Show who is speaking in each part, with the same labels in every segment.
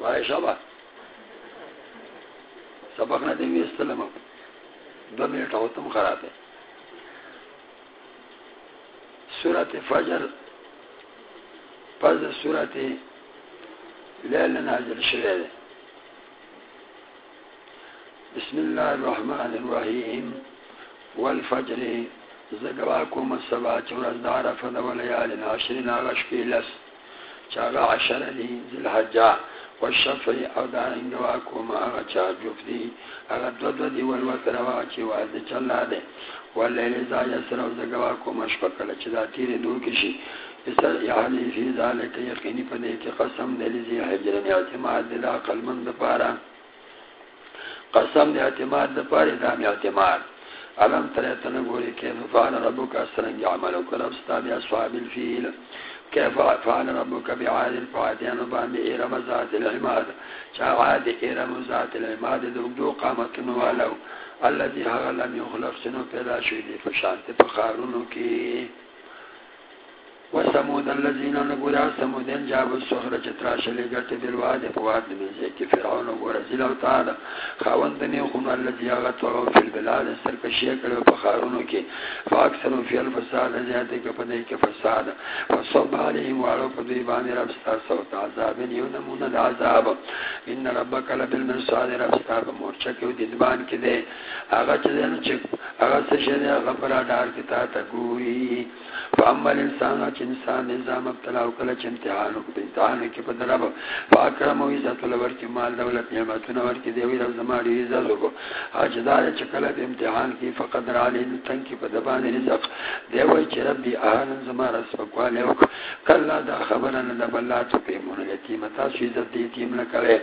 Speaker 1: وای شبا سبق نه دی استلم دو منٹ ہو تم خراب ہے سورت فجر پس سورت لیل نازل شوه بسم الله الرحمن الرحیم والفجر زگواکم السبا چورز دار فد ولیال ناشرین آغش پیلس چاگا عشر دی ذل حجا والشفع او دارنگواکم آغا چا جفتی آغا دو دو دی والوطر واغا واچی واد چلا ده واللیل ازا یسر او زگواکم اشفقل چدا تیر دو کشی. اسر یعنی فی ذالک یقینی پدے کی قسم دلیزی حجرن اعتماد دلا قلمن دپارا قسم دی اعتماد دپاری دام اعتماد. علم تریتن گوری کیف فعل ربک اسرنگ عملو کرب ستابی اصحاب الفیل. كيف فعل ربك بعاد الفاتحان بان بی ذات العماد؟ چا عاد ایرم ذات العماد دو دو قامت نوالو الذي هغلم يخلق سنو فلا شویدی فشانت پخارونو کی وسمود الذين نغرا سمودن جاب الصخر چترا شلی گت بالواد فواد من ذکی فرعون ورزل او تعالی خوندنی خون الذي غتو في البلاد سرکشی کړه په خارونو کې فاکثر فی الفساد زیات کې په دې فساد فصب علیهم وعلى قدی باندې رب ستاسو صوت عذاب یو نمونه د عذاب ان ربک لبالمرصاد رب ستاسو مورچه کې د دیوان کې ده هغه چې هغه څه چې هغه پر اډار تا ته ګوري انسان چې انسان نظام ابتلا او کله چې امتحان او په امتحان کې په درب فاکرم او عزت ولور کې مال دولت نعمتونه ور دی وی زماري عزت وکړو اج دار چې کله په امتحان کې فقط را لین تن کې په دبان رزق۔ دی وی چې ربي اهان زمار اسفقواله او کله دا خبره نه ده د بلات په مون یتیم تاسو عزت دی یتیم نه کړي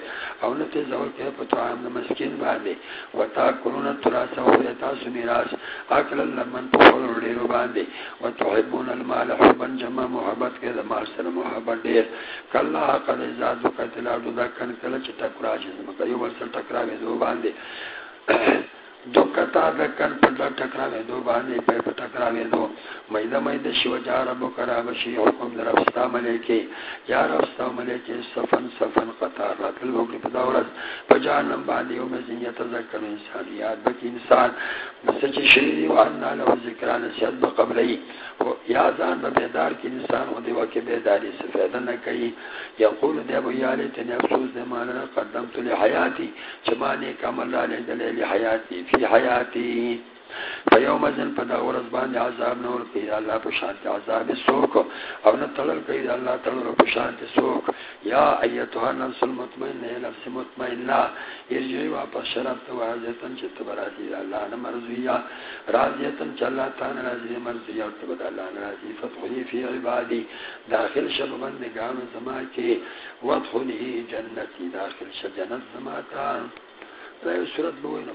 Speaker 1: او نه ته زو کې په توام د مسکین باندې وتا کولونه تراس او تاسو میراث۔ اکل لمن په ورډیرو باندې وتحبون المال حبا جمع محبت کے دماغ سر محبت دیر. کلا قد ازادو قتل دو دا کن کلا چی تکرا چیز مکا یو برسل تکرا بے دو باندے. دو کتا دا کن پر دا تکرا بے دو باندے، پیر پر تکرا بے دو. میدہ میدہ شو جا ربو کرا بشی حکم در افستا ملیکی. یا رفستا ملیکی، صفن صفن، قطار رات الوقت پدورت پجانم باندے یوم زنیت ذکر انسان، یاد بکی انسان. مسچ شریری وعنا لو ذکران سید بقبلی یا زان بیدار کی انسان ہو دیوا کے بیداری سے فیدہ نہ کئی. یقول دے یالی تنی افسوس دے مانا قدمت لی حیاتی چمانی کامل لالی دلیلی حیاتی فی حیاتی. فیوم ازن پدا ورز باندې عذاب نور کوي الله په شانت عذاب سوک او نه تړل کوي. الله تړل په شانت سوک یا ایتها النفس المطمئنه نفس مطمئنه. ارجعي واپس شرف تو عزتن چې تبراتي الله نه مرضیه راضیتن چې الله تعالی راضي مرضیه او تبد الله راضي فتحي في عبادي داخل شب بندگان زما کې. وادخلي جنتي داخل شب جنت زما ته. دا صورت به